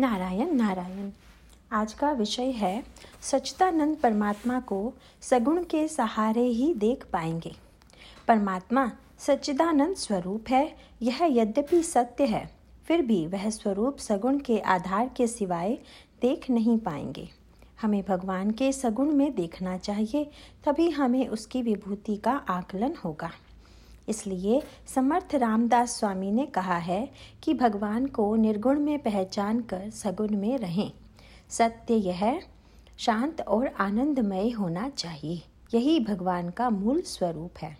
नारायण नारायण। आज का विषय है, सच्चिदानंद परमात्मा को सगुण के सहारे ही देख पाएँगे। परमात्मा सच्चिदानंद स्वरूप है, यह यद्यपि सत्य है, फिर भी वह स्वरूप सगुण के आधार के सिवाय देख नहीं पाएँगे। हमें भगवान के सगुण में देखना चाहिए, तभी हमें उसकी विभूति का आकलन होगा। इसलिए समर्थ रामदास स्वामी ने कहा है कि भगवान को निर्गुण में पहचान कर सगुण में रहें। सत्य यह, शांत और आनंदमय होना चाहिए। यही भगवान का मूल स्वरूप है।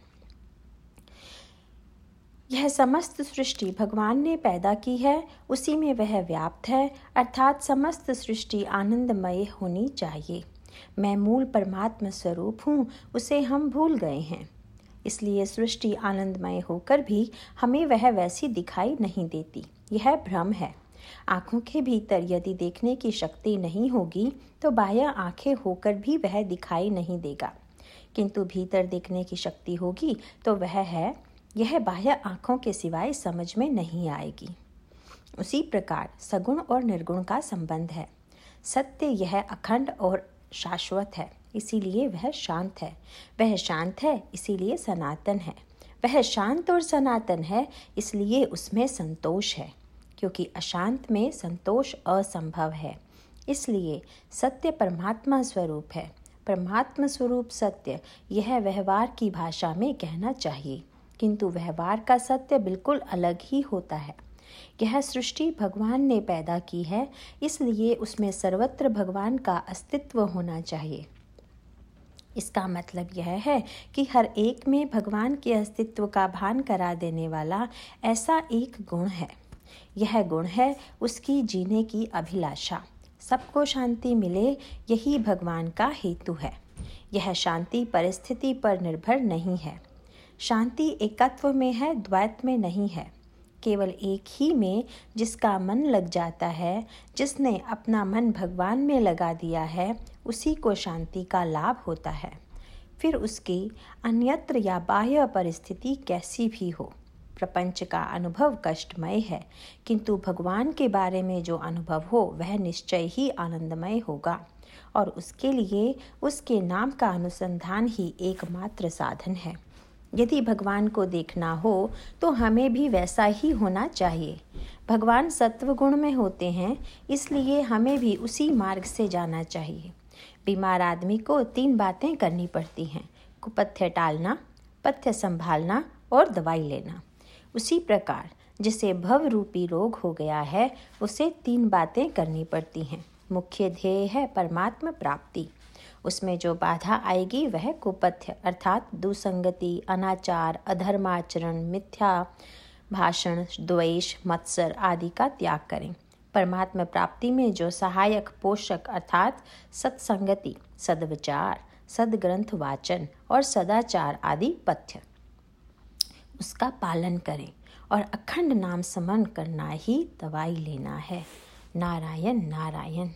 यह समस्त सृष्टि भगवान ने पैदा की है, उसी में वह व्याप्त है, अर्थात समस्त सृष्टि आनंदमय होनी चाहिए। मैं मूल परमात्मा स्वरूप हूँ, उसे हम भूल गए हैं। इसलिए सृष्टि आनंदमय होकर भी हमें वह वैसी दिखाई नहीं देती। यह भ्रम है। आँखों के भीतर यदि देखने की शक्ति नहीं होगी तो बाह्य आँखें होकर भी वह दिखाई नहीं देगा। किंतु भीतर देखने की शक्ति होगी तो वह है। यह बाह्य आँखों के सिवाय समझ में नहीं आएगी। उसी प्रकार सगुण और निर्गुण का संबंध है। सत्य यह अखंड और शाश्वत है। इसीलिए वह शांत है। वह शांत है, इसीलिए सनातन है। वह शांत और सनातन है, इसलिए उसमें संतोष है, क्योंकि अशांत में संतोष असंभव है। इसलिए सत्य परमात्मा स्वरूप है। परमात्मा स्वरूप सत्य, यह व्यवहार की भाषा में कहना चाहिए। किंतु व्यवहार का सत्य बिल्कुल अलग ही होता है। यह सृष्टि भगवान ने पैदा की है, इसलिए उसमें सर्वत्र भगवान का अस्तित्व होना चाहिए। इसका मतलब यह है कि हर एक में भगवान के अस्तित्व का भान करा देने वाला ऐसा एक गुण है। यह गुण है उसकी जीने की अभिलाषा। सबको शांति मिले, यही भगवान का हेतु है। यह शांति परिस्थिति पर निर्भर नहीं है। शांति एकत्व में है, द्वैत में नहीं है। केवल एक ही में जिसका मन लग जाता है, जिसने अपना मन भगवान में लगा दिया है उसी को शांति का लाभ होता है। फिर उसकी अन्यत्र या बाह्य परिस्थिति कैसी भी हो। प्रपंच का अनुभव कष्टमय है, किंतु भगवान के बारे में जो अनुभव हो, वह निश्चय ही आनंदमय होगा। और उसके लिए उसके नाम का अनुसंधान ही एकमात्र साधन है। यदि भगवान को देखना हो तो हमें भी वैसा ही होना चाहिए। भगवान सत्व गुण में होते हैं, इसलिए हमें भी उसी मार्ग से जाना चाहिए। बीमार आदमी को तीन बातें करनी पड़ती हैं। कुपथ्य टालना, पथ्य संभालना और दवाई लेना। उसी प्रकार जिसे भव रूपी रोग हो गया है, उसे तीन बातें करनी पड़ती हैं। मुख्य ध्येय है परमात्मा प्राप्ति। उसमें जो बाधा आएगी वह कुपथ्य अर्थात दुसंगति, अनाचार, अधर्माचरण, मिथ्या, भाषण, द्वेष, मत्सर आदि का त्याग करें। परमात्मा प्राप्ति में जो सहायक, पोषक अर्थात सत्संगति, सदविचार, सदग्रंथ वाचन और सदाचार आदि पथ्य। उसका पालन करें और अखंड नाम समन करना ही दवाई लेना है। नारायण नारायण।